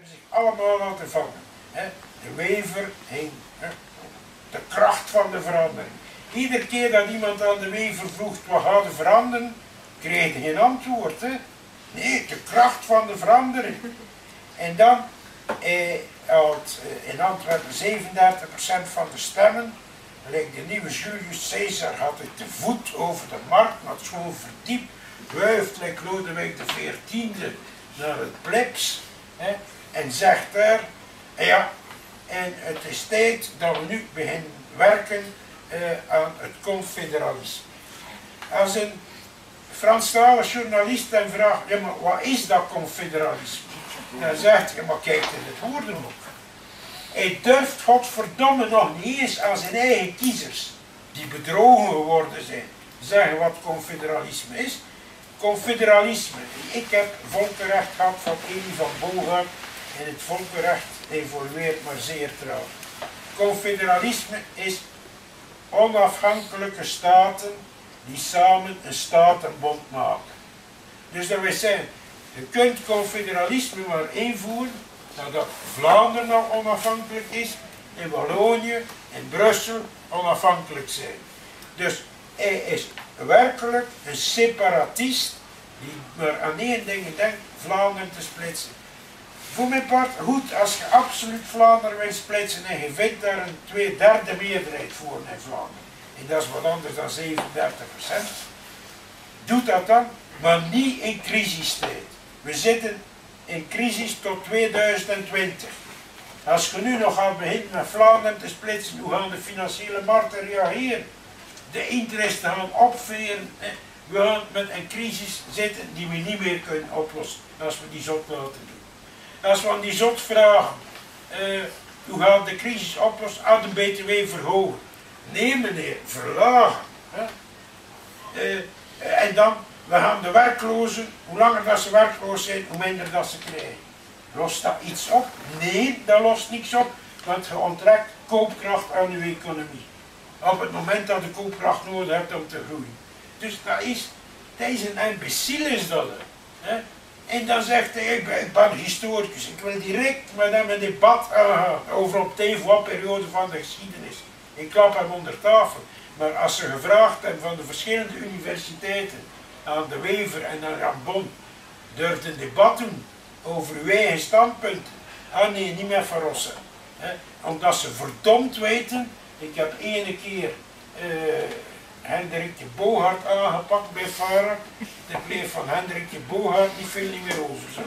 hebben zich allemaal laten vangen. Hè. De wever heen. Hè. De kracht van de verandering. Iedere keer dat iemand aan de wever vroeg wat gaat er veranderen, kreeg hij geen antwoord. Hè. Nee, de kracht van de verandering. En dan eh, had eh, in Antwerpen 37% van de stemmen. De nieuwe Julius Caesar had het te voet over de markt, maar gewoon verdiept. Wuift like Lodewijk de XIV naar het plebs hè, en zegt daar, ja, en het is tijd dat we nu beginnen werken eh, aan het confederalisme. Als een Franstalige journalist dan vraagt, ja wat is dat confederalisme? Dan zegt hij, maar kijk in het woordenboek. Hij durft godverdomme nog niet eens aan zijn eigen kiezers, die bedrogen geworden zijn, zeggen wat confederalisme is. Confederalisme. Ik heb volkenrecht gehad van Elie van Bogart en het volkenrecht evolueert maar zeer trouw. Confederalisme is onafhankelijke staten die samen een statenbond maken. Dus dat wil zeggen, je kunt confederalisme maar invoeren nadat Vlaanderen nog onafhankelijk is en Wallonië en Brussel onafhankelijk zijn. Dus hij is werkelijk een separatist die maar aan één ding denkt, Vlaanderen te splitsen. Voor mijn part, goed, als je absoluut Vlaanderen wil splitsen en je vindt daar een twee derde meerderheid voor in Vlaanderen, en dat is wat anders dan 37 procent, doe dat dan, maar niet in crisistijd. We zitten in crisis tot 2020. Als je nu nog gaat beginnen met Vlaanderen te splitsen, hoe gaan de financiële markten reageren? De interesten gaan opveren. We gaan met een crisis zitten die we niet meer kunnen oplossen als we die zot laten doen. Als aan die zot vragen, uh, hoe gaat de crisis oplossen? Ah, de btw verhogen. Nee meneer, verlagen. Uh, en dan we gaan de werklozen, hoe langer dat ze werkloos zijn, hoe minder dat ze krijgen. Lost dat iets op? Nee, dat lost niks op, want je onttrekt koopkracht aan uw economie. Op het moment dat je koopkracht nodig hebt om te groeien. Dus dat is, dat is een imbecile is dat. Hè? En dan zegt hij, ik ben, historicus, ik wil direct met hem een debat uh, over op TV wat periode van de geschiedenis. Ik klap hem onder tafel. Maar als ze gevraagd hebben van de verschillende universiteiten, aan de Wever en aan Rambon durft een debat over uw eigen standpunten. Ah nee, niet meer verrossen. He, omdat ze verdomd weten, ik heb ene keer uh, Hendrikje Bohart aangepakt bij Varen. Er bleef van Hendrikje Bohart niet veel niet meer over. Zo.